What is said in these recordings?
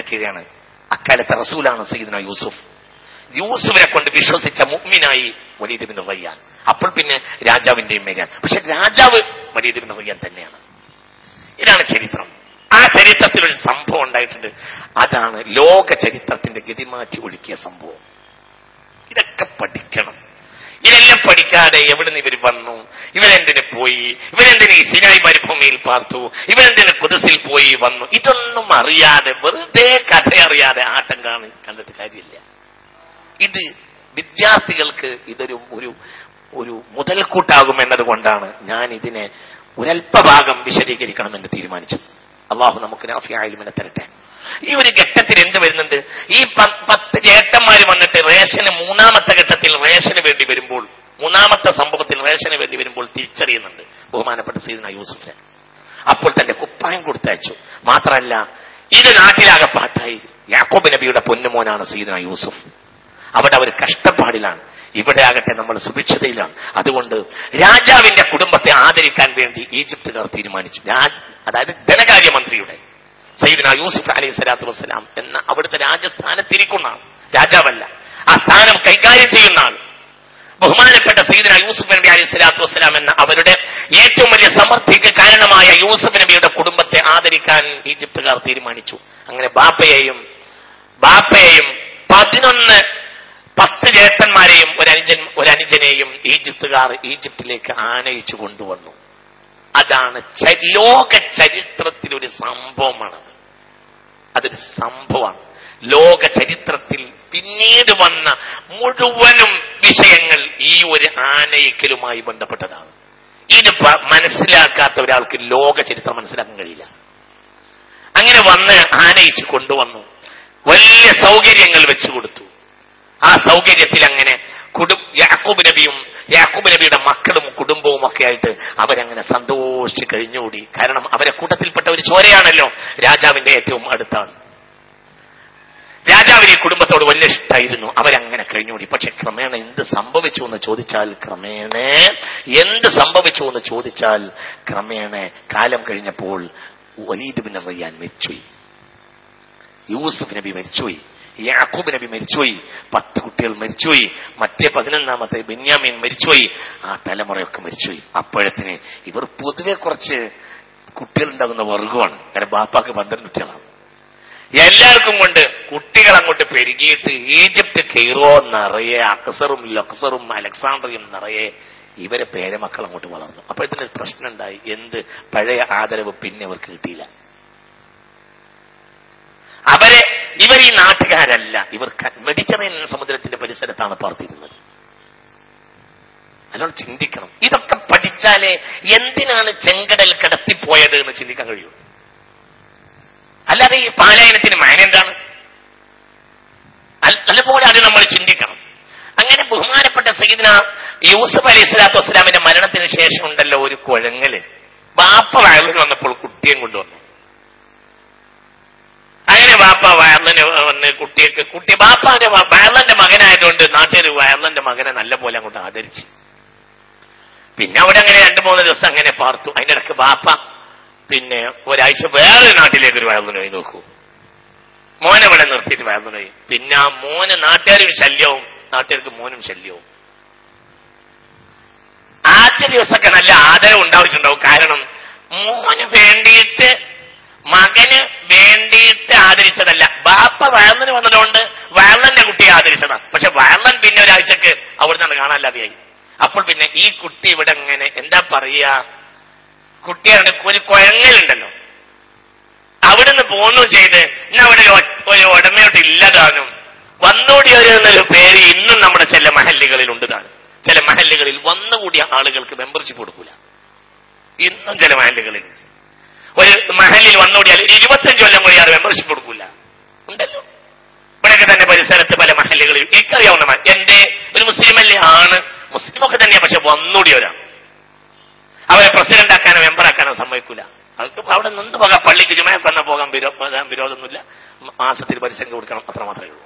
കീഴാണ് അക്കാലത്തെ റസൂലാണ് സയ്യിദ്ന യൂസുഫ്. യൂസുഫിനെ കൊണ്ട് വിശ്വസിച്ച മുഗ്മിനായി വലീദ് ബിൻ റയ്യാൻ അപ്പോൾ പിന്നെ രാജാവിന്റെയും മേഖല പക്ഷെ രാജാവ് വലീദ് ബിൻ റയ്യാൻ തന്നെയാണ്. ഇതാണ് ചരിത്രം. ആ ചരിത്രത്തിൽ ഒരു സംഭവം ഉണ്ടായിട്ടുണ്ട്. അതാണ് ലോക ചരിത്രത്തിന്റെ ഗതിമാറ്റി ഒഴുക്കിയ സംഭവം. ഇതൊക്കെ പഠിക്കണം. ഇതെല്ലാം പഠിക്കാതെ എവിടുന്ന് ഇവർ വന്നു? ഇവരെന്തിന് പോയി? ഇവരെന്തിന് ഈ സിനായി മരുഭൂമിയിൽ പാർത്തു? ഇവരെന്തിന് കുതിസിൽ പോയി വന്നു? ഇതൊന്നും അറിയാതെ വെറുതെ കഥ അറിയാതെ ആട്ടം കാണി കണ്ടിട്ട് കാര്യമില്ല. ഇത് വിദ്യാർത്ഥികൾക്ക് ഇതൊരു ഒരു ഒരു മുതൽക്കൂട്ടാകും എന്നതുകൊണ്ടാണ് ഞാൻ ഇതിനെ ഒരൽപ്പഭാഗം വിശദീകരിക്കണമെന്ന് തീരുമാനിച്ചത്. അള്ളാഹു നമുക്ക് നാഫിയായാലും തരട്ടെ. ഈ ഒരു ഘട്ടത്തിൽ എന്ത് വരുന്നുണ്ട്? ഈ പത്ത് ചേട്ടന്മാർ വന്നിട്ട് റേഷന് മൂന്നാമത്തെ ഘട്ടത്തിൽ റേഷന് വേണ്ടി വരുമ്പോൾ മൂന്നാമത്തെ സംഭവത്തിൽ റേഷന് വേണ്ടി വരുമ്പോൾ തിരിച്ചറിയുന്നുണ്ട് ബഹുമാനപ്പെട്ട സീദന യൂസഫ് അപ്പോൾ തന്റെ കുപ്പായം കൊടുത്തയച്ചു. മാത്രമല്ല ഇത് നാട്ടിലാകെ പാട്ടായി. യാക്കോബ് നബിയുടെ പൊന്നുമോനാണ് സീദന യൂസുഫ്. അവിടെ അവർ കഷ്ടപ്പാടിലാണ്. ഇവിടെ ആകട്ടെ നമ്മൾ സുഭിക്ഷതയിലാണ്. അതുകൊണ്ട് രാജാവിന്റെ കുടുംബത്തെ ആദരിക്കാൻ വേണ്ടി ഈജിപ്തുകാർ തീരുമാനിച്ചു. അതായത് ധനകാര്യമന്ത്രിയുടെ സൈദിന യൂസുഫ് അലൈഹി സ്വലാത്തു വസ്സലാം എന്ന അവിടുത്തെ രാജസ്ഥാനത്തിരിക്കുന്ന ആൾ രാജാവല്ല. ആ സ്ഥാനം കൈകാര്യം ചെയ്യുന്ന ആൾ. ബഹുമാനപ്പെട്ട സൈദിന യൂസുഫ് നബി അലൈഹി സ്വലാത്തു വസ്സലാം എന്ന അവരുടെ ഏറ്റവും വലിയ സമൃദ്ധിക്ക് കാരണമായ യൂസുഫ് നബിയുടെ കുടുംബത്തെ ആദരിക്കാൻ ഈജിപ്തുകാർ തീരുമാനിച്ചു. അങ്ങനെ ബാപ്പയെയും ബാപ്പയെയും പതിനൊന്ന് പത്ത് ജേട്ടന്മാരെയും ഒരു അനുജൻ ഒരു ഈജിപ്തുകാർ ഈജിപ്തിലേക്ക് ആനയിച്ചു കൊണ്ടുവന്നു. അതാണ് ലോക ചരിത്രത്തിൽ ഒരു സംഭവമാണ്. അതൊരു സംഭവമാണ്. ലോക ചരിത്രത്തിൽ പിന്നീട് വന്ന മുഴുവനും വിഷയങ്ങൾ ഈ ഒരു ആനയിക്കലുമായി ബന്ധപ്പെട്ടതാണ്. ഇത് മനസ്സിലാക്കാത്ത ഒരാൾക്ക് ലോക ചരിത്രം മനസ്സിലാക്കാൻ കഴിയില്ല. അങ്ങനെ വന്ന് ആനയിച്ച് കൊണ്ടുവന്നു. വലിയ സൗകര്യങ്ങൾ വെച്ചു കൊടുത്തു. ആ സൗകര്യത്തിൽ അങ്ങനെ യാക്കൂബ് നബിയും യാക്കൂബ് നബിയുടെ മക്കളും കുടുംബവും ഒക്കെ ആയിട്ട് അവരങ്ങനെ സന്തോഷിച്ച് കഴിഞ്ഞുകൂടി. കാരണം അവരെ കൂട്ടത്തിൽപ്പെട്ട ഒരു ചോരയാണല്ലോ രാജാവിന്റെ ഏറ്റവും അടുത്താണ്. രാജാവിന് ഈ കുടുംബത്തോട് വലിയ ഇഷ്ടമായിരുന്നു അവരങ്ങനെ കഴിഞ്ഞുകൂടി. പക്ഷെ ക്രമേണ എന്ത് സംഭവിച്ചു എന്ന് ചോദിച്ചാൽ ക്രമേണ എന്ത് സംഭവിച്ചു എന്ന് ചോദിച്ചാൽ ക്രമേണ കാലം കഴിഞ്ഞപ്പോൾ വലീദ് ബിൻ റയ്യാൻ മരിച്ചുപോയി. യൂസുഫ് നബി മരിച്ചുപോയി. യാക്കൂബ് നബി മരിച്ചുപോയി. പത്ത് കുട്ടികൾ മരിച്ചുപോയി. മറ്റേ പതിനൊന്നാമത്തെ ബെന്യാമീൻ മരിച്ചുപോയി. ആ തലമുറയൊക്കെ മരിച്ചുപോയി. അപ്പോഴത്തിന് ഇവർ പൊതുവെ കുറച്ച് കുട്ടികളുണ്ടാകുന്ന വർഗമാണ്. കാരണം ബാപ്പാക്ക് പന്ത്രണ്ട് കുട്ടികളാണ്. എല്ലാവർക്കും കൊണ്ട് കുട്ടികൾ അങ്ങോട്ട് പെരുകിയിട്ട് ഈജിപ്ത് കെയ്റോ നിറയെ അക്സറും ലക്സറും അലക്സാണ്ടറിയും നിറയെ ഇവരെ പേരമക്കൾ അങ്ങോട്ട് വളർന്നു. അപ്പോഴത്തിന് ഒരു പ്രശ്നം ഉണ്ടായി. എന്ത്? പഴയ ആദരവ് പിന്നെ അവർക്ക് കിട്ടിയില്ല. അവരെ ഇവർ ഈ നാട്ടുകാരല്ല. ഇവർ മെഡിറ്ററേനിയൻ സമുദ്രത്തിന്റെ പരിസരത്താണ് പാർത്തിരുന്നത്. അതുകൊണ്ട് ചിന്തിക്കണം. ഇതൊക്കെ പഠിച്ചാലേ എന്തിനാണ് ചെങ്കടൽ കടത്തിപ്പോയത് എന്ന് ചിന്തിക്കാൻ കഴിയൂ. അല്ലാതെ ഈ പാലായനത്തിന് മാന എന്താണ്? അതുപോലെ അത് നമ്മൾ ചിന്തിക്കണം. അങ്ങനെ ബഹുമാനപ്പെട്ട സയ്യിദ്ന യൂസഫ് അലി ഇസ്ലാത്തു വസ്സലാമിന്റെ മരണത്തിന് ശേഷം ഉണ്ടല്ലോ ഒരു കുഴങ്ങൽ. ബാപ്പ വയലിന് വന്നപ്പോൾ കുട്ടിയും കൊണ്ടുവന്നു. അങ്ങനെ ബാപ്പ വയറിന് വന്ന് കുട്ടിയൊക്കെ കുട്ടി ബാപ്പാന്റെ വയലന്റെ മകനായതുകൊണ്ട് നാട്ടുകാർ വയലന്റെ മകനെ നല്ല പോലെ അങ്ങോട്ട് ആദരിച്ചു. പിന്നെ അവിടെ അങ്ങനെ രണ്ടു മൂന്ന് ദിവസം അങ്ങനെ പാർത്തു. അതിന്റെ ഇടയ്ക്ക് ബാപ്പ പിന്നെ ഒരാഴ്ച വേറെ നാട്ടിലേക്ക് ഒരു വയറിന് പോയി നോക്കൂ. മോനെ ഇവിടെ നിർത്തിയിട്ട് വയറിന് പോയി പിന്നെ ആ മോന് നാട്ടുകാരും ശല്യവും നാട്ടുകാർക്ക് മോനും ശല്യവും. ആദ്യ ദിവസമൊക്കെ നല്ല ആദരവ് ഉണ്ടാവിട്ടുണ്ടാവും കാരണം മോന് വേണ്ടിയിട്ട് മകന് വേണ്ടിയിട്ട് ആദരിച്ചതല്ല. ബാപ്പ വയറിന് വന്നതുകൊണ്ട് വയർന്നന്റെ കുട്ടിയെ ആദരിച്ചതാണ് പക്ഷെ വയറൻ പിന്നെ ഒരാഴ്ചക്ക് അവിടുന്ന് കാണാനില്ലാതെയായി. അപ്പോൾ പിന്നെ ഈ കുട്ടി ഇവിടെ എങ്ങനെ? എന്താ പറയാ കുട്ടിയാണ് ഒരു കുഴങ്ങലുണ്ടല്ലോ. അവിടുന്ന് പോന്നു ചെയ്ത് ഇന്ന് അവിടെ ഒരു ഉടമയോട്ട് ഇല്ലതാനും വന്നുകൂടിയവർ എന്നൊരു പേര് ഇന്നും നമ്മുടെ ചില മഹല്ലുകളിൽ ഉണ്ടതാണ് ചില മഹല്ലുകളിൽ വന്നുകൂടിയ ആളുകൾക്ക് മെമ്പർഷിപ്പ് കൊടുക്കൂല. ഇന്നും ചില മഹല്ലുകളിൽ. ഒരു മഹലിൽ വന്നുകൂടിയാൽ ഒരു ഇരുപത്തഞ്ച് കൊല്ലം കൂടി ആൾ മെമ്പർഷിപ്പ് കൊടുക്കില്ല ഉണ്ടല്ലോ. ഇവിടെയൊക്കെ തന്നെ പരിസരത്ത് പല മഹലുകളിൽ എനിക്കറിയാവുന്ന എന്റെ ഒരു മുസ്ലിം അല്ലേ ആണ്. മുസ്ലിമൊക്കെ തന്നെയാണ് പക്ഷെ വന്നുകൂടിയവരാണ് അവരെ പ്രസിഡന്റ് ആക്കാനോ മെമ്പർ ആക്കാനോ സമ്മതിക്കൂല. അവർക്ക് അവിടെ നിന്ന് പോകാം. പള്ളിക്ക് ജുമയൊക്കെ വന്നാൽ പോകാൻ വിരോധമൊന്നുമില്ല. മാസത്തിൽ പരിസരം കൊടുക്കണം. അത്ര മാത്രമേ ഉള്ളൂ.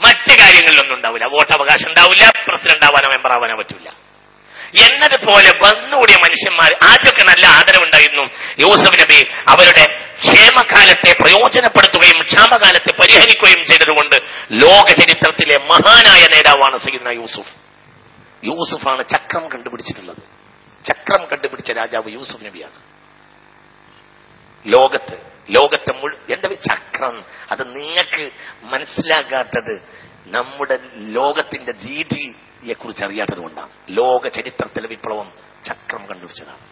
മറ്റ് കാര്യങ്ങളിലൊന്നും ഉണ്ടാവില്ല. വോട്ട് അവകാശം ഉണ്ടാവില്ല. പ്രസിഡന്റ് ആവാനോ മെമ്പർ ആവാനോ പറ്റില്ല എന്നതുപോലെ വന്നുകൂടിയ മനുഷ്യന്മാർ ആദ്യമൊക്കെ നല്ല ആദരവുണ്ടായിരുന്നു. യൂസഫ് നബി അവരുടെ ക്ഷേമകാലത്തെ പ്രയോജനപ്പെടുത്തുകയും ക്ഷാമകാലത്തെ പരിഹരിക്കുകയും ചെയ്തതുകൊണ്ട് ലോക ചരിത്രത്തിലെ മഹാനായ നേതാവാണ് സയ്യിദ്ന യൂസുഫ്. യൂസുഫാണ് ചക്രം കണ്ടുപിടിച്ചിട്ടുള്ളത്. ചക്രം കണ്ടുപിടിച്ച രാജാവ് യൂസുഫ് നബിയാണ്. ലോകത്ത് ലോകത്തെ മുഴു എന്റെ ചക്രം? അത് നിങ്ങൾക്ക് മനസ്സിലാകാത്തത് നമ്മുടെ ലോകത്തിന്റെ രീതിയെ കുറിച്ച് അറിയാത്തത് കൊണ്ടാണ് ലോക ചരിത്രത്തിലെ വിപ്ലവം ചക്രം കണ്ടുപിടിച്ചതാണ്.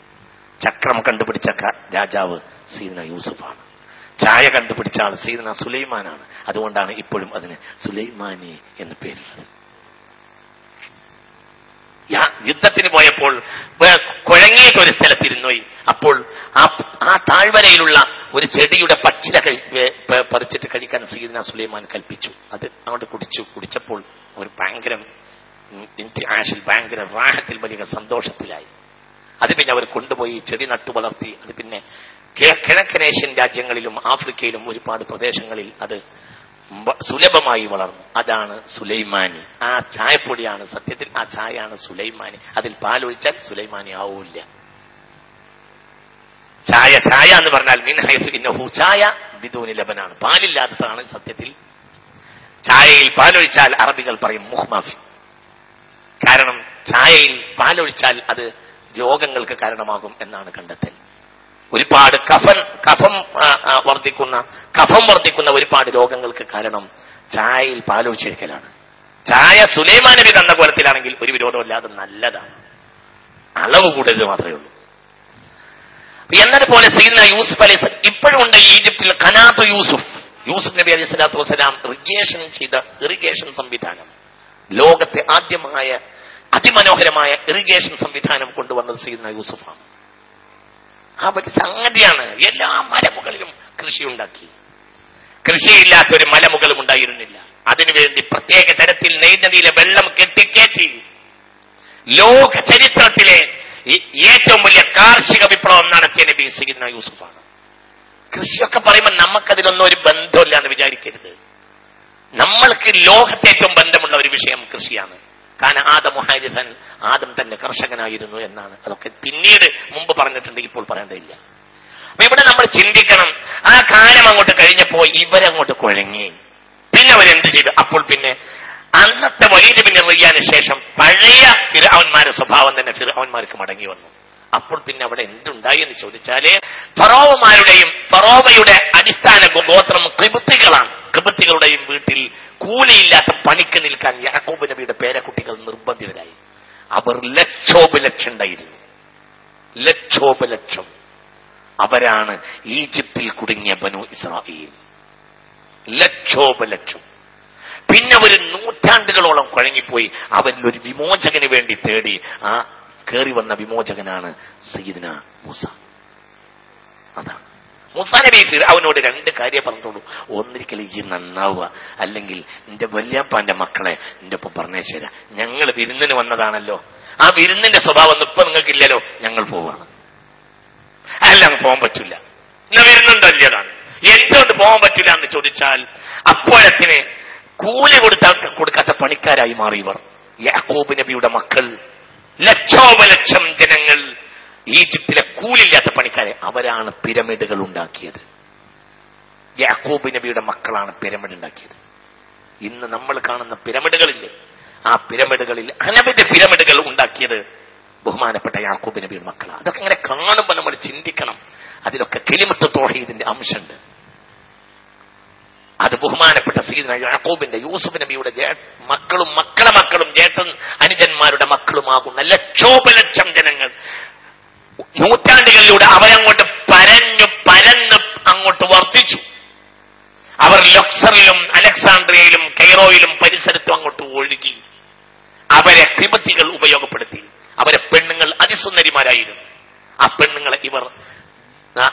ചക്രം കണ്ടുപിടിച്ച രാജാവ് സീദന യൂസുഫാണ്. ചായ കണ്ടുപിടിച്ച ആൾ സീദന സുലൈമാനാണ്. അതുകൊണ്ടാണ് ഇപ്പോഴും അതിന് സുലൈമാനി എന്ന് പേരുള്ളത്. യുദ്ധത്തിന് പോയപ്പോൾ കുഴങ്ങിയിട്ട് ഒരു സ്ഥലത്തിരുന്നോയി അപ്പോൾ ആ ആ താഴ്വരയിലുള്ള ഒരു ചെടിയുടെ പച്ചില പറിച്ചിട്ട് കഴിക്കാൻ സീദന സുലൈമാൻ കൽപ്പിച്ചു. അത് അങ്ങോട്ട് കുടിച്ചു. കുടിച്ചപ്പോൾ ഒരു ഭയങ്കര ആഷിൽ ഭയങ്കര റാഹത്തിൽ വലിയ സന്തോഷത്തിലായി. അത് പിന്നെ അവർ കൊണ്ടുപോയി ചെടി നട്ടു വളർത്തി. അത് പിന്നെ കിഴക്കനേഷ്യൻ രാജ്യങ്ങളിലും ആഫ്രിക്കയിലും ഒരുപാട് പ്രദേശങ്ങളിൽ അത് സുലഭമായി വളർന്നു. അതാണ് സുലൈമാനി. ആ ചായപ്പൊടിയാണ് സത്യത്തിൽ ആ ചായയാണ് സുലൈമാനി. അതിൽ പാലൊഴിച്ചാൽ സുലൈമാനി ആവൂല്ല. ചായ ചായ എന്ന് പറഞ്ഞാൽ മിൻ ഹൈസു ഇന്നഹു ചായ ബിദൂനി ലബനാണ്. പാലില്ലാത്തതാണ് സത്യത്തിൽ. ചായയിൽ പാലൊഴിച്ചാൽ അറബികൾ പറയും മുഹ്മാഫി കാരണം ചായയിൽ പാലൊഴിച്ചാൽ അത് രോഗങ്ങൾക്ക് കാരണമാകും എന്നാണ് കണ്ടെത്തൽ. ഒരുപാട് കഫൻ കഫം വർദ്ധിക്കുന്ന കഫം വർദ്ധിക്കുന്ന ഒരുപാട് രോഗങ്ങൾക്ക് കാരണം ചായയിൽ പാലൊഴിച്ചിരിക്കലാണ് ചായ സുലൈമാൻ നബി തന്ന കോലത്തിലാണെങ്കിൽ ഒരു വിരോധമില്ലാതെ നല്ലതാണ്. അളവ് കൂടുതൽ മാത്രമേ ഉള്ളൂ. എന്നതുപോലെ സീന യൂസുഫ് ഇപ്പോഴുണ്ട് ഇപ്പോഴും ഉണ്ട് ഈജിപ്തിൽ കനാത്ത് യൂസുഫ്. യൂസുഫ് നബി അലൈഹി സ്വലാത്തു വസ്സലാം ഇറിഗേഷൻ ചെയ്ത ഇറിഗേഷൻ സംവിധാനം. ലോകത്തെ ആദ്യമായ അതിമനോഹരമായ ഇറിഗേഷൻ സംവിധാനം കൊണ്ടുവന്നത് സീദന യൂസഫാണ്. ആ ഒരു സംഗതിയാണ് എല്ലാ മലമുകളിലും കൃഷി ഉണ്ടാക്കി. കൃഷിയില്ലാത്ത ഒരു മലമുകളും ഉണ്ടായിരുന്നില്ല. അതിനുവേണ്ടി പ്രത്യേക തരത്തിൽ നെയ്നദിയിലെ വെള്ളം കെട്ടിക്കേറ്റി. ലോക ചരിത്രത്തിലെ ഏറ്റവും വലിയ കാർഷിക വിപ്ലവം നടത്തിയ നബി സീദന യൂസഫാണ്. കൃഷിയൊക്കെ പറയുമ്പോൾ നമുക്കതിലൊന്നും ഒരു ബന്ധമില്ല എന്ന് വിചാരിക്കരുത്. നമ്മൾക്ക് ലോകത്തെ ഏറ്റവും ബന്ധമുള്ള ഒരു വിഷയം കൃഷിയാണ്. കാരണം ആദം മുഹാരിസൻ ആദം തന്നെ കർഷകനായിരുന്നു എന്നാണ്. അതൊക്കെ പിന്നീട് മുമ്പ് പറഞ്ഞിട്ടുണ്ട് ഇപ്പോൾ പറയേണ്ടതില്ല. അപ്പൊ ഇവിടെ നമ്മൾ ചിന്തിക്കണം ആ കാലം അങ്ങോട്ട് കഴിഞ്ഞപ്പോ ഇവരങ്ങോട്ട് കുഴങ്ങി. പിന്നെ അവരെന്ത് ചെയ്തു? അപ്പോൾ പിന്നെ അന്നത്തെ വലിയ പിന്നെ റിയാന് ശേഷം പഴയ ഫിറവന്മാരുടെ സ്വഭാവം തന്നെ ഫിറവന്മാർക്ക് മടങ്ങി വന്നു. അപ്പോൾ പിന്നെ അവിടെ എന്തുണ്ടായി എന്ന് ചോദിച്ചാൽ ഫറോവമാരുടെയും ഫറോവയുടെ അടിസ്ഥാന ഗോത്രം കിബുത്തികളാണ്. കിബുത്തികളുടെയും വീട്ടിൽ കൂലിയില്ലാത്ത പണിക്ക് നിൽക്കാൻ യാക്കോബ് നബിയുടെ പേരക്കുട്ടികൾ നിർബന്ധിതരായി. അവർ ലക്ഷോപലക്ഷം ഉണ്ടായിരുന്നു. ലക്ഷോപലക്ഷം. അവരാണ് ഈജിപ്തിൽ കുടുങ്ങിയ ബനു ഇസ്രായേൽ. ലക്ഷോപലക്ഷം. പിന്നെ ഒരു നൂറ്റാണ്ടുകളോളം കുഴങ്ങിപ്പോയി. അവരിൽ ഒരു വിമോചകന് വേണ്ടി തേടി ആ കേറി വന്ന വിമോചകനാണ് സയ്യിദിന മൂസ. അതാണ് മുസാനബി അവനോട് രണ്ട് കാര്യം പറഞ്ഞോളൂ ഒന്നിരിക്കൽ ഈ നന്നാവുക. അല്ലെങ്കിൽ നിന്റെ വല്യപ്പാന്റെ മക്കളെ നിന്റെ ഒപ്പം പറഞ്ഞേച്ചുതരാം ഞങ്ങൾ വിരുന്നിന് വന്നതാണല്ലോ. ആ വിരുന്നിന്റെ സ്വഭാവം ഇപ്പൊ നിങ്ങൾക്കില്ലല്ലോ. ഞങ്ങൾ പോവാണ്. അല്ല പോകാൻ പറ്റില്ല. എന്നാ വലിയതാണ് എന്തുകൊണ്ട് പോകാൻ പറ്റില്ല എന്ന് ചോദിച്ചാൽ അപ്പോഴത്തിന് കൂലി കൊടുത്ത കൊടുക്കാത്ത പണിക്കാരായി മാറി ഇവർ. യാക്കോബ് നബിയുടെ മക്കൾ ലക്ഷോപലക്ഷം ജനങ്ങൾ ഈജിപ്തിലെ കൂലില്ലാത്ത പണിക്കാരെ അവരാണ് പിരമിഡുകൾ ഉണ്ടാക്കിയത്. യാക്കോബ് നബിയുടെ മക്കളാണ് പിരമിഡ് ഉണ്ടാക്കിയത്. ഇന്ന് നമ്മൾ കാണുന്ന പിരമിഡുകളില്ലേ? ആ പിരമിഡുകളിൽ അനവധി പിരമിഡുകൾ ഉണ്ടാക്കിയത് ബഹുമാനപ്പെട്ട യാക്കൂബ് നബിയുടെ മക്കളാണ്. അതൊക്കെ ഇങ്ങനെ കാണുമ്പോൾ നമ്മൾ ചിന്തിക്കണം. അതിലൊക്കെ കെലിമത്ത് തോഹീദിന്റെ അംശമുണ്ട്. അത് ബഹുമാനപ്പെട്ട സീദന യാക്കൂബിന്റെ യൂസുഫ് നബിയുടെ മക്കളും മക്കളെ മക്കളും ജേട്ടൻ അനുജന്മാരുടെ മക്കളുമാകുന്ന ലക്ഷോപലക്ഷം ജനങ്ങൾ. നൂറ്റാണ്ടുകളിലൂടെ അവരങ്ങോട്ട് പരഞ്ഞു പരന്ന് അങ്ങോട്ട് വർദ്ധിച്ചു. അവർ ലൊക്സറിലും അലക്സാണ്ട്രിയയിലും കൈറോയിലും പരിസരത്തും അങ്ങോട്ട് ഒഴുകി. അവരെ ക്രിപത്തികൾ ഉപയോഗപ്പെടുത്തി. അവരെ പെണ്ണുങ്ങൾ അതിസുന്ദരിമാരായിരുന്നു. ആ പെണ്ണുങ്ങളെ ഇവർ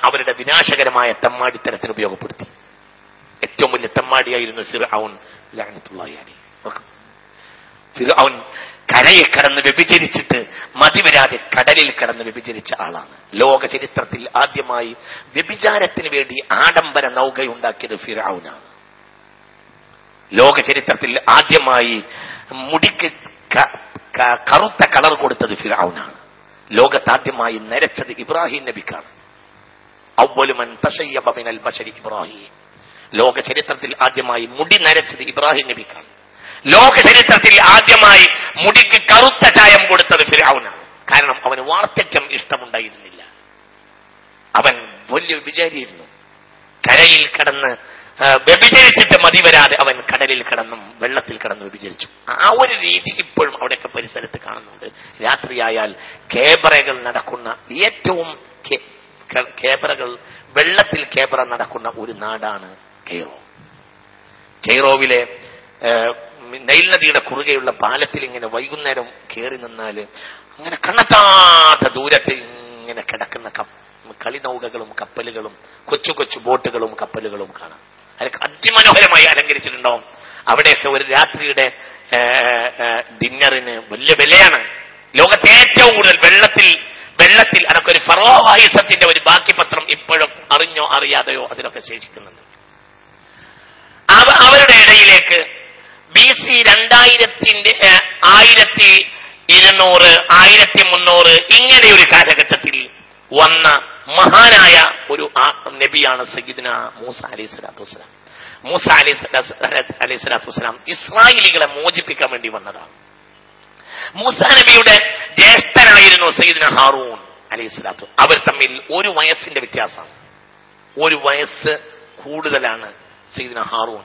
അവരുടെ വിനാശകരമായ തമ്മാടിത്തരത്തിന് ഉപയോഗപ്പെടുത്തി. ഏറ്റവും വലിയ തെമ്മാടിയായിരുന്നു ഫിർഔൻ ലഅനത്തുള്ളാഹി അലൈഹി ഫിർഔൻ കരയെ കടന്ന് വ്യഭിചരിച്ചിട്ട് മതിവരാതെ കടലിൽ കടന്ന് വ്യഭിചരിച്ച ആളാണ്. ലോക ചരിത്രത്തിൽ ആദ്യമായി വ്യഭിചാരത്തിന് വേണ്ടി ആഡംബര നൗകയുണ്ടാക്കിയത് ഫിർഔനാണ്. ലോക ചരിത്രത്തിൽ ആദ്യമായി മുടിക്ക് കറുത്ത കളർ കൊടുത്തത് ഫിർഔനാണ്. ലോകത്താദ്യമായി നരച്ചത് ഇബ്രാഹിം നബിക്കാണ്. അവലുമൻ തശയ്യബ ബഷരി ഇബ്രാഹിം. ലോക ചരിത്രത്തിൽ ആദ്യമായി മുടി നരച്ചത് ഇബ്രാഹിം നബിക്കാണ്. ലോക ചരിത്രത്തിൽ ആദ്യമായി മുടിക്ക് കറുത്ത ചായം കൊടുത്തത് ഫിരാവുനാണ് കാരണം അവന് വാർദ്ധക്യം ഇഷ്ടമുണ്ടായിരുന്നില്ല. അവൻ വലിയ വിചാരിയിരുന്നു. കരയിൽ കടന്ന് വ്യഭിചരിച്ചിട്ട് മതി വരാതെ അവൻ കടലിൽ കടന്നും വെള്ളത്തിൽ കടന്നും വ്യഭിചരിച്ചു. ആ ഒരു രീതി ഇപ്പോഴും അവിടെയൊക്കെ പരിസരത്ത് കാണുന്നുണ്ട്. രാത്രിയായാൽ കേബറകൾ നടക്കുന്ന ഏറ്റവും കേബറകൾ വെള്ളത്തിൽ കേബറ നടക്കുന്ന ഒരു നാടാണ് കെയ്റോ. കെയ്റോവിലെ നൈൽ നദിയുടെ കുറുകെയുള്ള പാലത്തിൽ ഇങ്ങനെ വൈകുന്നേരം കയറി നിന്നാൽ അങ്ങനെ കണ്ണത്താത്ത ദൂരത്ത് ഇങ്ങനെ കിടക്കുന്ന കളിനൗകകളും കപ്പലുകളും കൊച്ചു കൊച്ചു ബോട്ടുകളും കപ്പലുകളും കാണാം. അതൊക്കെ അതിമനോഹരമായി അലങ്കരിച്ചിട്ടുണ്ടാവും. അവിടെയൊക്കെ ഒരു രാത്രിയുടെ ഡിന്നറിന് വലിയ വിലയാണ്. ലോകത്തെ ഏറ്റവും കൂടുതൽ വെള്ളത്തിൽ വെള്ളത്തിൽ അതൊക്കെ ഒരു ഫറോവായുസത്തിന്റെ ഒരു ബാക്കി പത്രം ഇപ്പോഴും അറിഞ്ഞോ അറിയാതെയോ അതിലൊക്കെ ശേഷിക്കുന്നുണ്ട്. അവരുടെ ഇടയിലേക്ക്. ബി സി രണ്ടായിരത്തിന്റെ ആയിരത്തി ഇരുന്നൂറ് ആയിരത്തി മുന്നൂറ് ഇങ്ങനെ ഒരു കാലഘട്ടത്തിൽ വന്ന മഹാനായ ഒരു നബിയാണ് സയ്യിദിന മൂസ അലൈഹി സ്വലാത്തു വസ്സലാം. മൂസ അലൈഹി അലൈഹി സ്വലാത്തു വസ്സലാം ഇസ്രായേലികളെ മോചിപ്പിക്കാൻ വേണ്ടി വന്നതാണ്. മൂസ നബിയുടെ ജ്യേഷ്ഠനായിരുന്നു സയ്യിദിന ഹാറൂൺ അലൈഹി സ്വലാത്തു അവർ തമ്മിൽ ഒരു വയസ്സിന്റെ വ്യത്യാസം ഒരു വയസ്സ് കൂടുതലാണ് സയ്യിദ്ന ഹാറൂൺ.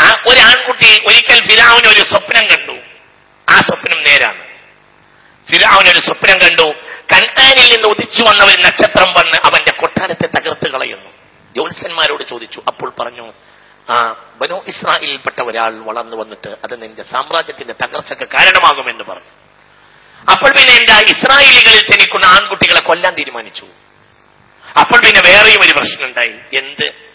ആ ഒരു ആൺകുട്ടി ഒരിക്കൽ ഫിരാവിന് ഒരു സ്വപ്നം കണ്ടു. ആ സ്വപ്നം നേരാണ്. ഫിരാവിന് ഒരു സ്വപ്നം കണ്ടു. കൺകാനിൽ നിന്ന് ഉദിച്ചു വന്ന ഒരു നക്ഷത്രം വന്ന് അവന്റെ കൊട്ടാരത്തെ തകർത്ത് കളയുന്നു. ജ്യോത്സ്യന്മാരോട് ചോദിച്ചു അപ്പോൾ പറഞ്ഞു ആ ബനോ ഇസ്രായേലിൽപ്പെട്ട ഒരാൾ വളർന്നു വന്നിട്ട് അത് നിന്റെ സാമ്രാജ്യത്തിന്റെ തകർച്ചക്ക് കാരണമാകുമെന്ന് പറഞ്ഞു. അപ്പോൾ പിന്നെ എന്റെ ഇസ്രായേലികളിൽ ജനിക്കുന്ന ആൺകുട്ടികളെ കൊല്ലാൻ തീരുമാനിച്ചു. അപ്പോൾ പിന്നെ വേറെയും ഒരു പ്രശ്നമുണ്ടായി. എന്ത്?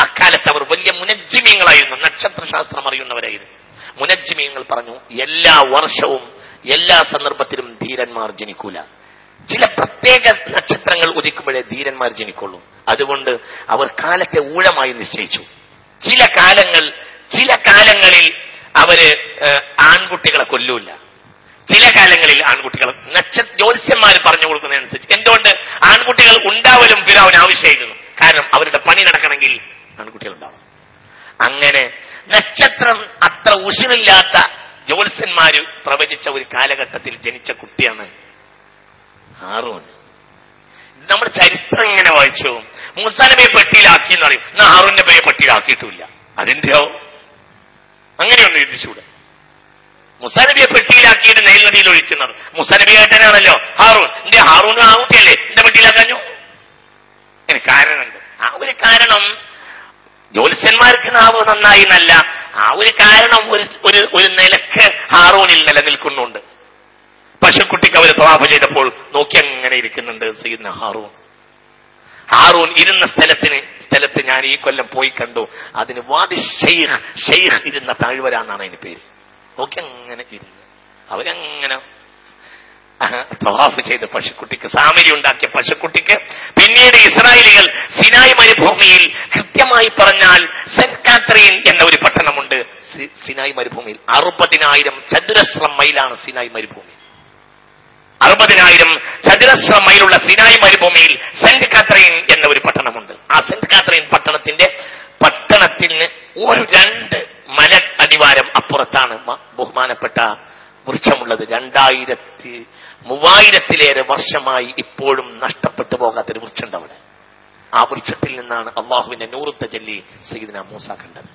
അക്കാലത്ത് അവർ വലിയ മുനജ്ജിമീങ്ങളായിരുന്നു. നക്ഷത്രശാസ്ത്രം അറിയുന്നവരായിരുന്നു. മുനജ്ജിമീങ്ങൾ പറഞ്ഞു എല്ലാ വർഷവും എല്ലാ സന്ദർഭത്തിലും ധീരന്മാർ ജനിക്കൂല. ചില പ്രത്യേക നക്ഷത്രങ്ങൾ ഉദിക്കുമ്പോഴേ ധീരന്മാർ ജനിക്കുള്ളൂ. അതുകൊണ്ട് അവർ കാലത്തെ ഊഴമായി നിശ്ചയിച്ചു. ചില കാലങ്ങൾ ചില കാലങ്ങളിൽ അവർ ആൺകുട്ടികളെ കൊല്ലൂല. ചില കാലങ്ങളിൽ ആൺകുട്ടികൾ നക്ഷ ജ്യോത്സ്യന്മാർ പറഞ്ഞു കൊടുക്കുന്നതനുസരിച്ച്. എന്തുകൊണ്ട്? ആൺകുട്ടികൾ ഉണ്ടാവലും ഫിറാവിന് ആവശ്യമായിരുന്നു. കാരണം അവരുടെ പണി നടക്കണമെങ്കിൽ ആൺകുട്ടികൾ ഉണ്ടാവും അങ്ങനെ നക്ഷത്രം അത്ര ഉഷിരില്ലാത്ത ജ്യോത്സ്യന്മാര് പ്രവചിച്ച ഒരു കാലഘട്ടത്തിൽ ജനിച്ച കുട്ടിയാണ് ഹാറൂൺ. നമ്മുടെ ചരിത്രം ഇങ്ങനെ വായിച്ചു. മൂസാനബിയെ പെട്ടിയിലാക്കി എന്ന് പറയും. എന്നാ ഹാറൂൻ നബിയെ പെട്ടിയിലാക്കിയിട്ടില്ല. അതിന്റെയോ? അങ്ങനെയൊന്നും എഴുതിച്ചൂടെ മുസാനബിയെ പെട്ടിയിലാക്കിയിട്ട് നെയിൽ നദിയിൽ ഒഴിക്കുന്നത്. മുസാനബി ഏട്ടനാണല്ലോ ഹാറൂൺ. എന്റെ ഹാറൂൺ ആൺകുട്ടിയല്ലേ? എന്റെ പെട്ടിയിലാക്കാഞ്ഞു. അതിന് കാരണമുണ്ട്. ആ ഒരു കാരണം ജ്യോത്സ്യന്മാർക്ക് നാവ് നന്നായി എന്നല്ല. ആ ഒരു കാരണം ഒരു ഒരു ഒരു നിലയ്ക്ക് ഹാറൂണിൽ നിലനിൽക്കുന്നുണ്ട്. പശുക്കുട്ടിക്ക് അവർ തവാഫ് ചെയ്തപ്പോൾ നോക്കി അങ്ങനെ ഇരിക്കുന്നുണ്ട് സീന ഹാറൂൺ ഹാറൂൺ ഇരുന്ന സ്ഥലത്തിന് സ്ഥലത്ത് ഞാൻ ഈ കൊല്ലം പോയി കണ്ടു. അതിന് വാദി ഷെയ്ഖ് ഷെയ്ഖ് ഇരുന്ന താഴ്വര എന്നാണ് അതിന് പേര്. നോക്കി അങ്ങനെ ഇരുന്ന് അവരങ്ങനെ തവാഫ് ചെയ്ത പശുക്കുട്ടിക്ക് സാമരി ഉണ്ടാക്കിയ പശുക്കുട്ടിക്ക് പിന്നീട് ഇസ്രായേലികൾ സിനായ് മരുഭൂമിയിൽ കൃത്യമായി പറഞ്ഞാൽ സെന്റ് കാത്രീൻ എന്ന ഒരു പട്ടണമുണ്ട്. സിനായ് മരുഭൂമിയിൽ. അറുപതിനായിരം ചതുരശ്ര മൈലാണ് സിനായ് മരുഭൂമി. അറുപതിനായിരം ചതുരശ്ര മൈലുള്ള സിനായ് മരുഭൂമിയിൽ സെന്റ് കാത്രീൻ എന്ന ഒരു പട്ടണമുണ്ട്. ആ സെന്റ് കാത്രീൻ പട്ടണത്തിന്റെ പട്ടണത്തിന് ഒരു രണ്ട് മല അടിവാരം അപ്പുറത്താണ് ബഹുമാനപ്പെട്ട വൃക്ഷമുള്ളത് രണ്ടായിരത്തി മൂവായിരത്തിലേറെ വർഷമായി ഇപ്പോഴും നഷ്ടപ്പെട്ടു പോകാത്തൊരു വൃക്ഷമുണ്ട് അവിടെ ആ വൃക്ഷത്തിൽ നിന്നാണ് അള്ളാഹുവിന്റെ നൂറുത്ത ജല്ലി സയ്യിദിന മൂസ കണ്ടത്.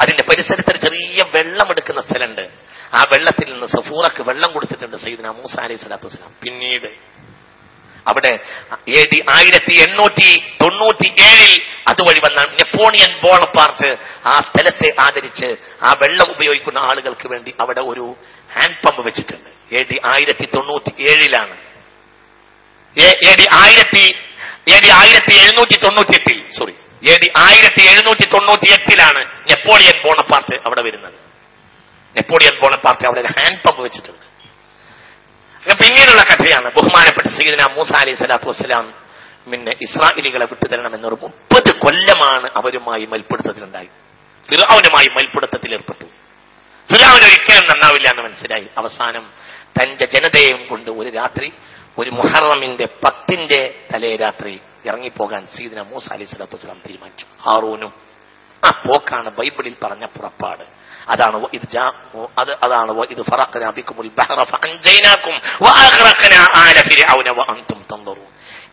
അതിന്റെ പരിസരത്ത് ഒരു ചെറിയ വെള്ളം എടുക്കുന്ന സ്ഥലമുണ്ട്. ആ വെള്ളത്തിൽ നിന്ന് സഫൂറക്ക് വെള്ളം കൊടുത്തിട്ടുണ്ട് സയ്യിദിന മൂസ അലൈഹി സ്വലാത്തു വസ്സലാം. പിന്നീട് അവിടെ എ ഡി ആയിരത്തി എണ്ണൂറ്റി തൊണ്ണൂറ്റി ഏഴിൽ അതുവഴി വന്ന നെപ്പോണിയൻ ബോളപ്പാർട്ട് ആ സ്ഥലത്തെ ആദരിച്ച് ആ വെള്ളം ഉപയോഗിക്കുന്ന ആളുകൾക്ക് വേണ്ടി അവിടെ ഒരു ഹാൻഡ് പമ്പ് വെച്ചിട്ടുണ്ട്. എ ഡി ആയിരത്തി തൊണ്ണൂറ്റി ഏഴിലാണ് എ ഡി ആയിരത്തി എ ഡി ആയിരത്തി എഴുന്നൂറ്റി തൊണ്ണൂറ്റി എട്ടിൽ സോറി എ ഡി ആയിരത്തി എഴുന്നൂറ്റി തൊണ്ണൂറ്റി എട്ടിലാണ് നെപ്പോളിയൻ ബോണപ്പാർട്ട് അവിടെ വരുന്നത്. നെപ്പോളിയൻ ബോണപ്പാർട്ട് അവിടെ ഒരു ഹാൻഡ് പമ്പ് വെച്ചിട്ടുണ്ട്. പിന്നീടുള്ള കഥയാണ്. ബഹുമാനപ്പെട്ട സീദന മൂസ അലി സ്വലാത്തു വസ്സലാം പിന്നെ ഇസ്രായേലികളെ വിട്ടുതരണമെന്നൊരു മുപ്പത് കൊല്ലമാണ് അവരുമായി മൽപ്പിടുത്തത്തിലുണ്ടായി. ഫിറാവുനുമായി മൽപ്പിടുത്തത്തിൽ ഏർപ്പെട്ടു ഫിറാവിന് ഒരിക്കലും നന്നാവില്ല എന്ന് മനസ്സിലായി. അവസാനം തന്റെ ജനതയെയും കൊണ്ട് ഒരു രാത്രി ഒരു മുഹറമിന്റെ പത്തിന്റെ തലേ രാത്രി ഇറങ്ങിപ്പോകാൻ സീദന മൂസ അലി സ്വലാത്തു വസ്സലാം തീരുമാനിച്ചു. ഹാറൂനും ആ പോക്കാണ് ബൈബിളിൽ പറഞ്ഞ പുറപ്പാട്. അതാണ് ഇത് അത് അതാണ് ഇത്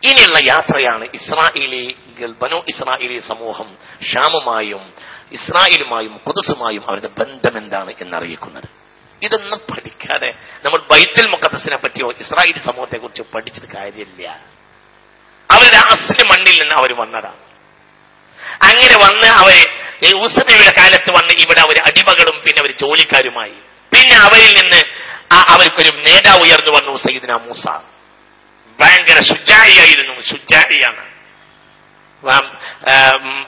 ഇനിയുള്ള യാത്രയാണ് ഇസ്രായേലികൾ ബനു ഇസ്രായേലി സമൂഹം ഷാമുമായും ഇസ്രായേലുമായും കുതുസുമായും അവരുടെ ബന്ധം എന്താണ് എന്നറിയിക്കുന്നത്. ഇതൊന്നും പഠിക്കാതെ നമ്മൾ ബൈത്തുൽ മുക്കത്തസിനെ പറ്റിയോ ഇസ്രായേലി സമൂഹത്തെ കുറിച്ചോ പഠിച്ചിട്ട് കാര്യമില്ല. അവരുടെ അസ്ലി മണ്ണിൽ നിന്ന് അവർ വന്നതാണ്. അങ്ങനെ വന്ന് അവർ ഈ കാലത്ത് വന്ന് ഇവിടെ അവർ അടിമകളും പിന്നെ അവർ ജോലിക്കാരുമായി. പിന്നെ അവരിൽ നിന്ന് അവർക്കൊരു നേതാവ് ഉയർന്നു വന്നു സയ്യിദിന മൂസ. ഭയങ്കര ശുചാരിയായിരുന്നു ശുചാരിയാണ്.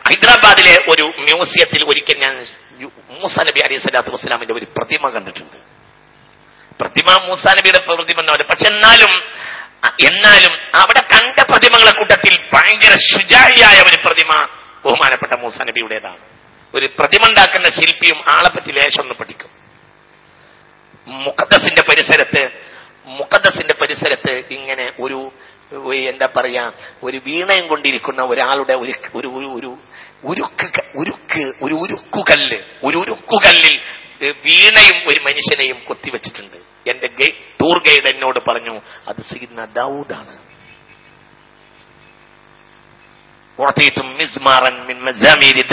ഹൈദരാബാദിലെ ഒരു മ്യൂസിയത്തിൽ ഒരിക്കൽ ഞാൻ മൂസ നബി അലൈഹി സ്വലാത്തു വസ്സലാമിന്റെ ഒരു പ്രതിമ കണ്ടിട്ടുണ്ട്. പ്രതിമ മൂസ നബിയുടെ പ്രതിമ എന്നാണ് പക്ഷെ എന്നാലും എന്നാലും അവിടെ കണ്ട പ്രതിമകളെ കൂട്ടത്തിൽ ഭയങ്കര ശുചാരിയായ ഒരു പ്രതിമ ബഹുമാനപ്പെട്ട മൂസ നബിയുടേതാണ്. ഒരു പ്രതിമുണ്ടാക്കുന്ന ശില്പിയും ആളെപ്പറ്റി ലേശം ഒന്ന് പഠിക്കും. മുഖദ്ദസിന്റെ പരിസരത്ത് മുഖദ്ദസിന്റെ പരിസരത്ത് ഇങ്ങനെ ഒരു എന്താ പറയാ ഒരു വീണയും കൊണ്ടിരിക്കുന്ന ഒരാളുടെ ഒരു ഒരു ഒരു ഉരുക്ക് ഉരുക്ക് ഒരു ഉരുക്കുകല്ല് ഒരു ഉരുക്കുകല്ലിൽ വീണയും ഒരു മനുഷ്യനെയും കൊത്തിവെച്ചിട്ടുണ്ട്. എന്റെ ടൂർ ഗൈഡ് എന്നോട് പറഞ്ഞു അത് സീദ്ന ദാവൂദാണ്.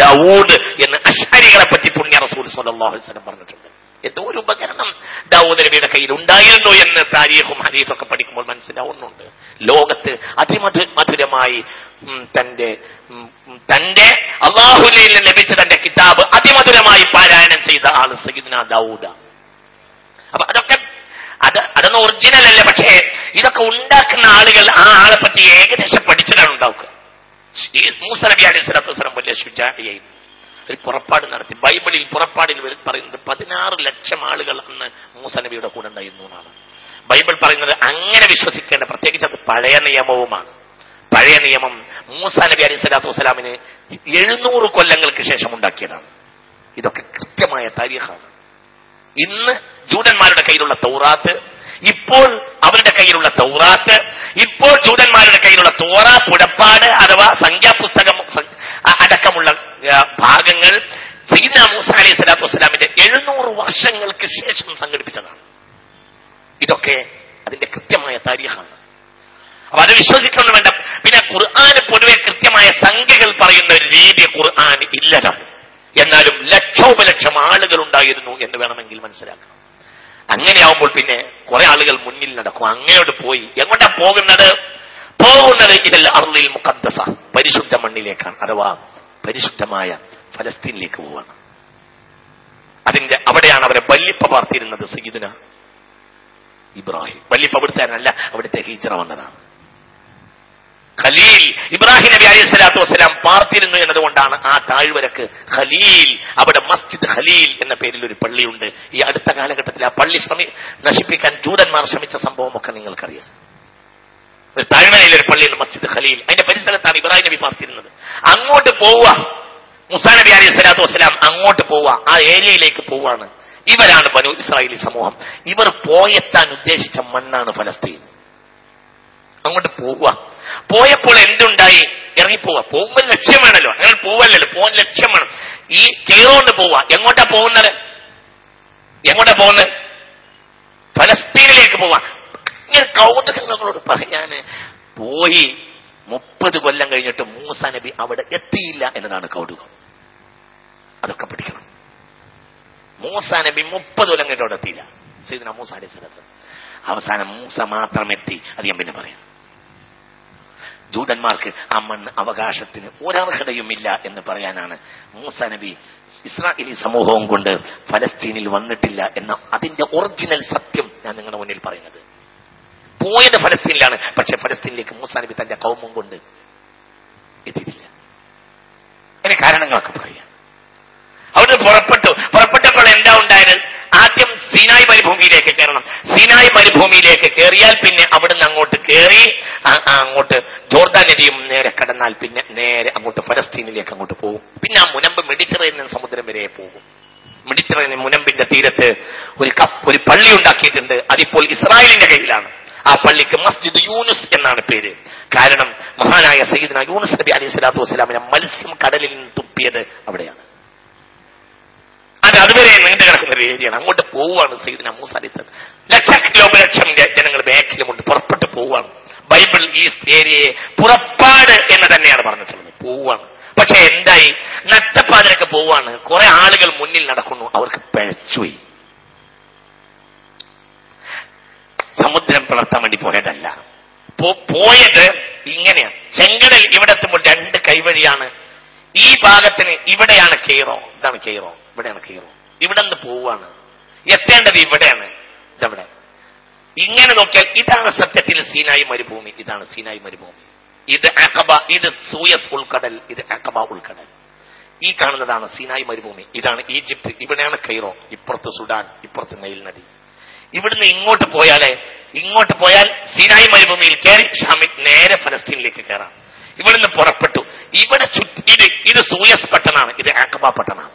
ദാവൂദ് എന്ന് അഷ്അരികളെ പറ്റി പുണ്യ റസൂൽ സല്ലല്ലാഹു അലൈഹി വസല്ലം പറഞ്ഞിട്ടുണ്ട്. എന്തോ ഒരു ഉപകരണം ദാവൂദ് നബിയുടെ കയ്യിൽ ഉണ്ടായിരുന്നു എന്ന് താരീഖും ഹദീസും പഠിക്കുമ്പോൾ മനസ്സിലാവുന്നുണ്ട്. ലോകത്ത് അതിമധു മധുരമായി തന്റെ തന്റെ അള്ളാഹുലയിൽ ലഭിച്ച തന്റെ കിതാബ് അതിമധുരമായി പാരായണം ചെയ്ത ആൾ സയ്യിദ്ന ദാവൂദ. അപ്പൊ അതൊക്കെ അത് അതൊന്നും ഒറിജിനൽ അല്ല പക്ഷേ ഇതൊക്കെ ഉണ്ടാക്കുന്ന ആളുകൾ ആ ആളെ പറ്റി ഏകദേശം പഠിച്ചിട്ടാണ് ഉണ്ടാക്കുക ഈ മൂസ നബി അലൈഹി സ്വലാത്തു വസ്സലാം വലിയ ശുചാരിയായിരുന്നു ഒരു പുറപ്പാട് നടത്തി. ബൈബിളിൽ പുറപ്പാടിൽ പറയുന്നത് പതിനാറ് ലക്ഷം ആളുകൾ അന്ന് മൂസ നബിയുടെ കൂടെ ഉണ്ടായിരുന്നു എന്നാണ്. ബൈബിൾ പറയുന്നത് അങ്ങനെ വിശ്വസിക്കേണ്ട പ്രത്യേകിച്ച് അത് പഴയ നിയമവുമാണ്. പഴയ നിയമം മൂസ നബി അലൈഹി സ്വലാത്തു വസ്സലാമിന് എഴുന്നൂറ് കൊല്ലങ്ങൾക്ക് ശേഷം ഉണ്ടാക്കിയതാണ്. ഇതൊക്കെ കൃത്യമായ താരീഖാണ്. ഇന്ന് ജൂതന്മാരുടെ കയ്യിലുള്ള തൗറാത്ത് ഇപ്പോൾ അവരുടെ കയ്യിലുള്ള തൗറാത്ത് ഇപ്പോൾ ജൂതന്മാരുടെ കയ്യിലുള്ള തോറ പുടപ്പാട് അഥവാ സംഖ്യാപുസ്തകം സ- അ- അടക്കമുള്ള ആ, ഭാഗങ്ങൾ സീന മൂസ അലൈഹി സ്വലാത്തു വസ്സലാമിന്റെ എഴുന്നൂറ് വർഷങ്ങൾക്ക് ശേഷം സംഘടിപ്പിച്ചതാണ് ഇതൊക്കെ അതിന്റെ കൃത്യമായ താരീഖാണ്. അപ്പൊ അത് വിശ്വസിക്കണം വേണ്ട. പിന്നെ ഖുർആാന് പൊതുവെ കൃത്യമായ സംഖ്യകൾ പറയുന്ന ഒരു രീതി ഖുർആൻ ഇല്ലതാണ്. എന്നാലും ലക്ഷോപലക്ഷം ആളുകൾ ഉണ്ടായിരുന്നു എന്ന് വേണമെങ്കിൽ മനസ്സിലാക്കണം. അങ്ങനെയാവുമ്പോൾ പിന്നെ കുറെ ആളുകൾ മുന്നിൽ നടക്കും. അങ്ങയോട് പോയി. എങ്ങോട്ടാ പോകുന്നത്? പോകുന്നത് ഇതിൽ അർലിൽ മുഖദ്ദസ പരിശുദ്ധ മണ്ണിലേക്കാണ് അഥവാ പരിശുദ്ധമായ ഫലസ്തീനിലേക്ക് പോവാണ്. അതിന്റെ അവിടെയാണ് അവരെ ബല്യപ്പ പാർത്തിരുന്നത് സയ്യിദിന ഇബ്രാഹിം. വലിയ അവിടുത്തെ അവിടുത്തെ ഹീജറ വന്നതാണ്. ഖലീൽ ഇബ്രാഹിം നബി അലൈഹി സ്വലാത്തു വസ്സലാം പാർത്തിരുന്നു എന്നതുകൊണ്ടാണ് ആ താഴ്വരക്ക് ഖലീൽ അവിടെ മസ്ജിദ് ഖലീൽ എന്ന പേരിൽ ഒരു പള്ളിയുണ്ട്. ഈ അടുത്ത കാലഘട്ടത്തിൽ ആ പള്ളി ശ്രമി നശിപ്പിക്കാൻ ജൂതന്മാർ ശ്രമിച്ച സംഭവമൊക്കെ നിങ്ങൾക്കറിയാം. ഒരു താഴ്വരയിൽ ഒരു പള്ളിയുണ്ട് മസ്ജിദ് ഖലീൽ. അതിന്റെ പരിസരത്താണ് ഇബ്രാഹിം നബി പാർത്തിരുന്നത് അങ്ങോട്ട് പോവുക. മുസാ നബി അലൈഹി സ്വലാത്തു വസ്സലാം അങ്ങോട്ട് പോവുക. ആ ഏരിയയിലേക്ക് പോവാണ് ഇവരാണ് ബനു ഇസ്രായേലി സമൂഹം. ഇവർ പോയെത്താൻ ഉദ്ദേശിച്ച മണ്ണാണ് ഫലസ്തീൻ. അങ്ങോട്ട് പോവുക. പോയപ്പോൾ എന്തുണ്ടായി? ഇറങ്ങിപ്പോവുക. പോകുമ്പോൾ ലക്ഷ്യം വേണമല്ലോ അങ്ങനെ പോവല്ലല്ലോ. പോകാൻ ലക്ഷ്യം വേണം. ഈ കേറോണ്ട് പോവുക. എങ്ങോട്ടാ പോകുന്നത്? എങ്ങോട്ടാ പോകുന്നത്? ഫലസ്തീനിലേക്ക് പോവാ ഇങ്ങനെ കൗതുകങ്ങളോട് പറയാന് പോയി മുപ്പത് കൊല്ലം കഴിഞ്ഞിട്ട് മൂസ നബി അവിടെ എത്തിയില്ല എന്നതാണ് കൗതുകം. അതൊക്കെ പിടിക്കണം മൂസ നബി മുപ്പത് കൊല്ലം കേട്ടോടെ എത്തിയില്ല. സീദന മൂസ അലൈഹി സ്വലത്ത് അവസാനം മൂസ മാത്രം എത്തി അത് ഞാൻ പിന്നെ പറയാം. ജൂതന്മാർക്ക് ആ മണ്ണ് അവകാശത്തിന് ഒരർഹതയുമില്ല എന്ന് പറയാനാണ് മൂസ നബി ഇസ്രായേലി സമൂഹവും കൊണ്ട് ഫലസ്തീനിൽ വന്നിട്ടില്ല എന്ന അതിന്റെ ഒറിജിനൽ സത്യം ഞാൻ നിങ്ങളുടെ മുന്നിൽ പറയുന്നത്. പോയത് ഫലസ്തീനിലാണ്. പക്ഷെ ഫലസ്തീനിലേക്ക് മൂസ നബി തന്റെ കൗമും കൊണ്ട് എത്തിയിട്ടില്ല. അതിന് കാരണങ്ങളൊക്കെ പറയാം. അവിടെ പുറപ്പെട്ടു. പുറപ്പെട്ടപ്പോൾ എന്താ ഉണ്ടായത്? ആദ്യം സിനായ് മരുഭൂമിയിലേക്ക് കയറണം. സിനായ് മരുഭൂമിയിലേക്ക് കയറിയാൽ പിന്നെ അവിടുന്ന് അങ്ങോട്ട് കയറി അങ്ങോട്ട് ജോർദാൻ നദിയും നേരെ കടന്നാൽ പിന്നെ നേരെ അങ്ങോട്ട് ഫലസ്തീനിലേക്ക് അങ്ങോട്ട് പോകും. പിന്നെ ആ മുനമ്പ് മെഡിറ്ററേനിയൻ സമുദ്രം വരെ പോകും. മെഡിറ്ററേനിയൻ മുനമ്പിന്റെ തീരത്ത് ഒരു കപ്പ് ഒരു പള്ളി ഉണ്ടാക്കിയിട്ടുണ്ട്. അതിപ്പോൾ ഇസ്രായേലിന്റെ കയ്യിലാണ്. ആ പള്ളിക്ക് മസ്ജിദ് യൂനുസ് എന്നാണ് പേര്. കാരണം മഹാനായ സയ്യിദ്ന യൂനുസ് നബി അലൈഹി സ്വലാത്തു വസ്സലാമിനെ മത്സ്യം കടലിൽ നിന്ന് തുപ്പിയത് അവിടെയാണ്. അത് അതുവരെ നീണ്ടു കിടക്കുന്ന ഒരു ഏരിയയാണ്. അങ്ങോട്ട് പോവുകയാണ് സൈദിന മൂസ അലൈഹി ലക്ഷം ജനങ്ങൾ ബാക്കിലുമുണ്ട്. പുറപ്പെട്ട് പോവുകയാണ്. ബൈബിൾ ഈ ഏരിയയെ പുറപ്പാട് എന്ന് തന്നെയാണ് പറഞ്ഞിട്ടുള്ളത്. പോവുകയാണ്. പക്ഷെ എന്തായി? നട്ടപ്പാതിരൊക്കെ പോവാണ് കുറെ ആളുകൾ മുന്നിൽ നടക്കുന്നു. അവർക്ക് പിഴച്ചുപോയി. സമുദ്രം പിളർത്താൻ വേണ്ടി പോയതല്ല. പോയത് ഇങ്ങനെയാണ് ചെങ്കടൽ ഇവിടെ എത്തുമ്പോൾ രണ്ട് കൈവഴിയാണ് ഈ ഭാഗത്തിന് ഇവിടെയാണ് കെയ്റോ. ഇതാണ് കെയ്റോ. ഇവിടെയാണ് കെയ്റോ. ഇവിടെ നിന്ന് പോവാണ് എത്തേണ്ടത് ഇവിടെയാണ്. ഇതവിടെ. ഇങ്ങനെ നോക്കിയാൽ ഇതാണ് സത്യത്തിൽ സീനായി മരുഭൂമി. ഇതാണ് സീനായി മരുഭൂമി. ഇത് അക്കബ ഇത് സൂയസ് ഉൾക്കടൽ ഇത് അക്കബ ഉൾക്കടൽ. ഈ കാണുന്നതാണ് സീനായി മരുഭൂമി. ഇതാണ് ഈജിപ്ത്. ഇവിടെയാണ് കൈറോ ഇപ്പുറത്ത് സുഡാൻ ഇപ്പുറത്ത് നൈൽ നദി. ഇവിടുന്ന് ഇങ്ങോട്ട് പോയാലേ ഇങ്ങോട്ട് പോയാൽ സീനായി മരുഭൂമിയിൽ കയറി ഷാമിൽ നേരെ ഫലസ്തീനിലേക്ക് കയറാം. ഇവിടുന്ന് പുറപ്പെട്ടു. ഇവിടെ ഇത് ഇത് സൂയസ് പട്ടണാണ് ഇത് ആക്കബ പട്ടണാണ്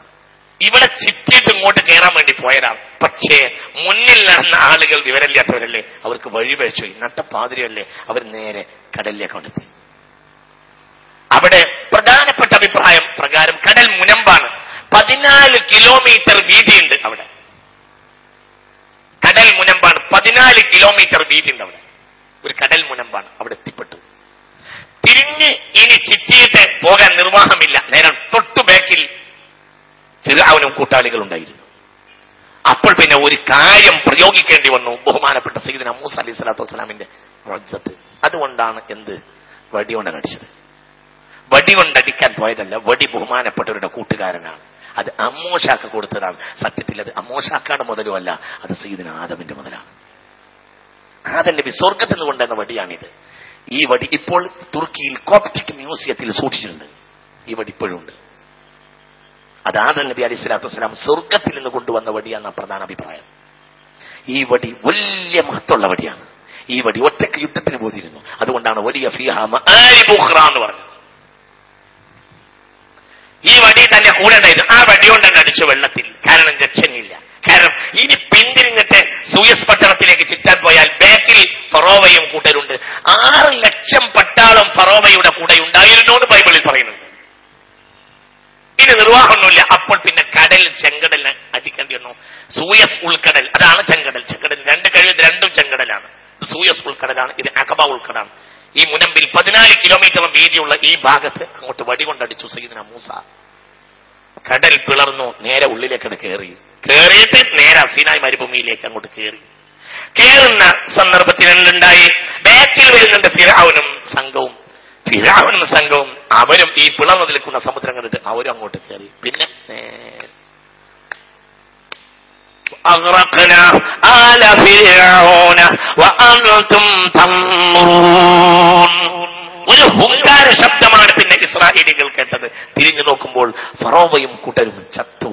ഇവിടെ ചുറ്റിയിട്ട് ഇങ്ങോട്ട് കയറാൻ വേണ്ടി പോയതാണ് പക്ഷേ മുന്നിൽ നടന്ന ആളുകൾ വിവരമില്ലാത്തവരല്ലേ? അവർക്ക് വഴിവഴിച്ചു ഇന്നത്തെ പാതിരിയല്ലേ? അവർ നേരെ കടലിലേക്ക് കൊണ്ടെത്തി അവിടെ പ്രധാനപ്പെട്ട അഭിപ്രായം പ്രകാരം കടൽ മുനമ്പാണ്. പതിനാല് കിലോമീറ്റർ വീതിയുണ്ട് അവിടെ. കടൽ മുനമ്പാണ്. പതിനാല് കിലോമീറ്റർ വീതിയുണ്ട് അവിടെ. ഒരു കടൽ മുനമ്പാണ് അവിടെ എത്തിപ്പെട്ടു. തിരിഞ്ഞ് ഇനി ചിറ്റിയിട്ട് പോകാൻ നിർവാഹമില്ല. നേരം തൊട്ടു ബാക്കിൽ ഫിറാവിനും കൂട്ടാളികൾ ഉണ്ടായിരുന്നു അപ്പോൾ പിന്നെ ഒരു കാര്യം പ്രയോഗിക്കേണ്ടി വന്നു. ബഹുമാനപ്പെട്ട സൈദിന മൂസ അലി സ്വലാത്തു വസ്സലാമിന്റെ റജ്ജത്ത് അതുകൊണ്ടാണ് എന്ത്? വടികൊണ്ടടിച്ചത് വടികൊണ്ടടിക്കാൻ പോയതല്ല വടി ബഹുമാനപ്പെട്ടവരുടെ കൂട്ടുകാരനാണ്. അത് അമ്മോഷാക്ക കൊടുത്തതാണ്. സത്യത്തിൽ അത് അമ്മോഷാക്കാട് മുതലുമല്ല അത് സയ്യിദിന ആദമിന്റെ മുതലാണ്. ആദം നബി സ്വർഗത്തിൽ നിന്ന് കൊണ്ടുവന്ന വടിയാണിത്. ഈ വടി ഇപ്പോൾ തുർക്കിയിൽ കോപ്റ്റിക് മ്യൂസിയത്തിൽ സൂക്ഷിച്ചിട്ടുണ്ട്. ഈ വടി ഇപ്പോഴും ഉണ്ട്. അത് ആദൽ നബി അലൈഹി സ്വലാത്തു വസ്സലാം സ്വർഗത്തിൽ നിന്ന് കൊണ്ടുവന്ന വടിയാണ് പ്രധാന അഭിപ്രായം. ഈ വടി വലിയ മഹത്വമുള്ള വടിയാണ്. ഈ വടി ഒറ്റയ്ക്ക് യുദ്ധത്തിന് പോയിരുന്നു അതുകൊണ്ടാണ് വലിയ ഫിഹാമ എന്ന് പറഞ്ഞത്. ഈ വടി തന്നെ കൂടെ ഉണ്ടായിരുന്നു. ആ വടി കൊണ്ട് തന്നെ അടിച്ചു വെള്ളത്തിൽ. കാരണം രക്ഷനില്ല കാരണം ഇനി പിന്തിരിഞ്ഞിട്ട് സൂയസ് പട്ടണത്തിലേക്ക് ചുറ്റാൻ പോയാൽ ബാക്കിൽ ഫറോവയും കൂട്ടരുണ്ട്. ആറ് ലക്ഷം പട്ടാളം ഫറോവയുടെ കൂടെ ഉണ്ടായിരുന്നു എന്ന് ബൈബിളിൽ പറയുന്നുണ്ട്. ഇനി നിർവാഹമൊന്നുമില്ല. അപ്പോൾ പിന്നെ കടൽ ചെങ്കടലിന് അടിക്കേണ്ടി വന്നു. സൂയസ് ഉൾക്കടൽ. അതാണ് ചെങ്കടൽ. ചെങ്കടൽ രണ്ട് കഴിവ് രണ്ടും ചെങ്കടലാണ്. സൂയസ് ഉൾക്കടലാണ്. ഇത് അഖബ ഉൾക്കടലാണ് ഈ മുനമ്പിൽ പതിനാല് കിലോമീറ്റർ വീതിയുള്ള ഈ ഭാഗത്ത് അങ്ങോട്ട് വടികൊണ്ടടിച്ചു സൈദിന മൂസ. കടൽ പിളർന്നു. നേരെ ഉള്ളിലേക്കത് കയറി കയറിയിട്ട് നേരെ അസീനായി മരുഭൂമിയിലേക്ക് അങ്ങോട്ട് കയറി കയറുന്ന സന്ദർഭത്തിൽ എന്തുണ്ടായി ബാക്കിൽ വരുന്നുണ്ട് ഫിറാവുനും സംഘവും ഫിറാവുനും സംഘവും അവരും ഈ പിളർന്നു നിൽക്കുന്ന സമുദ്രം കണ്ടിട്ട് അവരും അങ്ങോട്ട് കയറി പിന്നെ നേരെ أغرقنا آل فرعون وأنتم تنظرون ഒരു ഹുങ്കാര ശബ്ദമാണ് പിന്നെ ഇസ്രായേലികൾ കേട്ടത് തിരിഞ്ഞു നോക്കുമ്പോൾ ഫറോവയും കൂട്ടരും ചത്തു